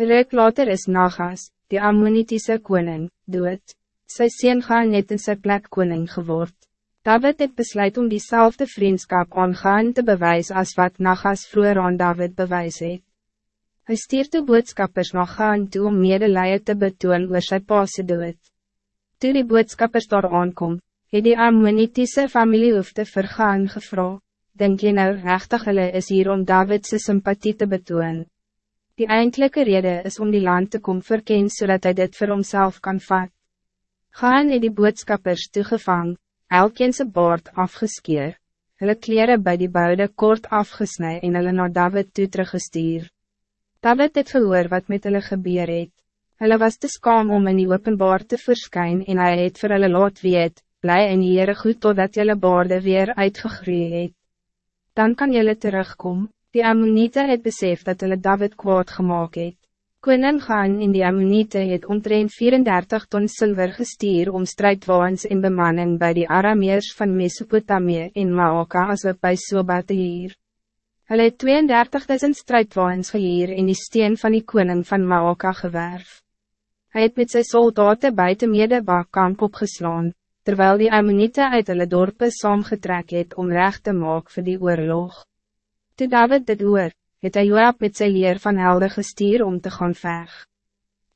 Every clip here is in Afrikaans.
Een ruk later is Nagas, die Ammonitiese koning, dood. Sy sien gaan net in sy plek koning geword. David het besluit om diezelfde vriendschap aangaan te bewijzen als wat Nagas vroeger aan David bewijs het. Hy stuur de boodskappers na gaan toe om medelijden te betoon oor sy paase dood. Toe die boodskappers daar aankom, het die Ammonitiese familie hoefde vergaan gevra, denk je nou rechtig hulle is hier om Davidse sympathie te betoon. Die eindelijke reden is om die land te kom verken zodat hij dit voor homself kan vat. Gaan het die boodskappers toegevang, elkeen zijn baard afgeskeer, hulle kleren bij die boude kort afgesnij en hulle naar David toe teruggestuur. David het gehoor wat met hulle gebeur het. Hulle was te skaam om in die openbaar te verskyn en hy het vir hulle laat weet, bly in Heere goed totdat julle baarde weer uitgegroeid het. Dan kan julle terugkom, die Ammonite het besef dat hulle David kwaad gemaakt het. Koning gaan in die Ammonite het omtrent 34 ton zilver gestuur om strijdwaans en bemanning bij die Arameers van Mesopotamië in Maoka as op by Soba te hier. Hulle het 32.000 strijdwaans gehier in die steen van die koning van Maoka gewerf. Hij het met zijn soldaten buiten Medebakkamp opgeslaan, terwijl die Ammonite uit hulle dorpe saamgetrek het om recht te maak vir die oorlog. Toe David dit oor, het hy Joab met sy leer van helde gestuur om te gaan veg.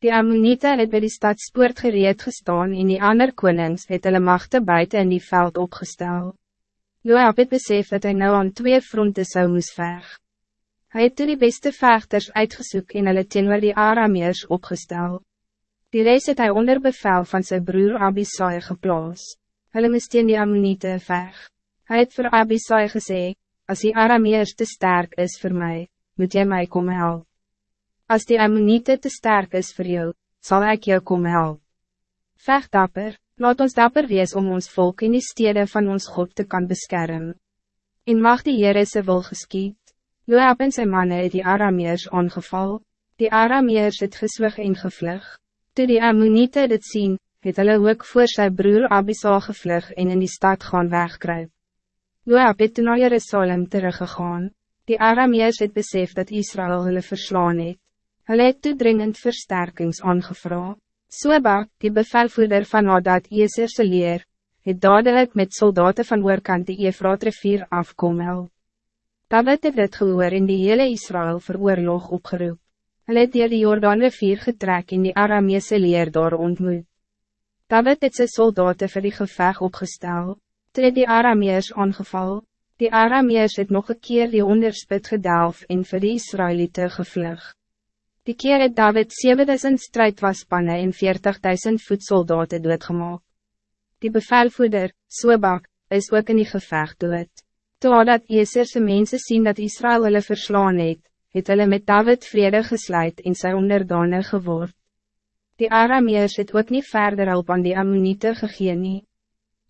Die Ammonite het by die stadspoort gereed gestaan en die ander konings het hulle machte buiten in die veld opgestel. Joab het besef dat hij nou aan twee fronten zou moes veg. Hy het toe die beste vechters uitgesoek en hulle teenoor die Arameers opgestel. Die reis het hy onder bevel van zijn broer Abisai geplaas. Hulle moes teen die Ammonite veg. Hy het vir Abisai gesê, als die Arameers te sterk is voor mij, moet jy mij komen helpen. Als die Ammonite te sterk is voor jou, zal ik jou komen helpen. Vecht dapper, laat ons dapper wees om ons volk in die stede van ons God te kan beschermen. In mag die Heere se wil geskiet, Joab en sy manne het die Arameers aangeval, die Arameers het geswig en gevlug, toe die Ammonite dit sien, het hulle ook voor sy broer Abisa gevlug en in die stad gaan wegkruip. Joab het na Jerusalem teruggegaan. Die Arameers het besef dat Israël hulle verslaan het. Hulle het toe dringend versterkings aangevra. Soba, die bevelvoerder van Hadad Eeserse leer, het dadelijk met soldaten van oorkant die Efraat rivier afkom help. David het dit gehoor in die hele Israël vir oorlog opgeroep. Hulle het dier die Jordaan rivier getrek in die Arameese leer daar ontmoet. David het sy soldaten vir die geveg opgestel, toe die Arameers aangeval, Die Arameers het nog een keer die onderspit gedelf en vir die Israëlieten gevlug. Die keer het David 7000 strijdwaspannen en 40.000 voedsoldaten doodgemaak. Die bevelvoerder, Sobak, is ook in die gevecht dood. Totdat Eeserse mensen zien dat Israël hulle verslaan het, het hulle met David vrede gesluit en sy onderdane geword. Die Arameers het ook niet verder hulp aan die Ammonite gegeen nie.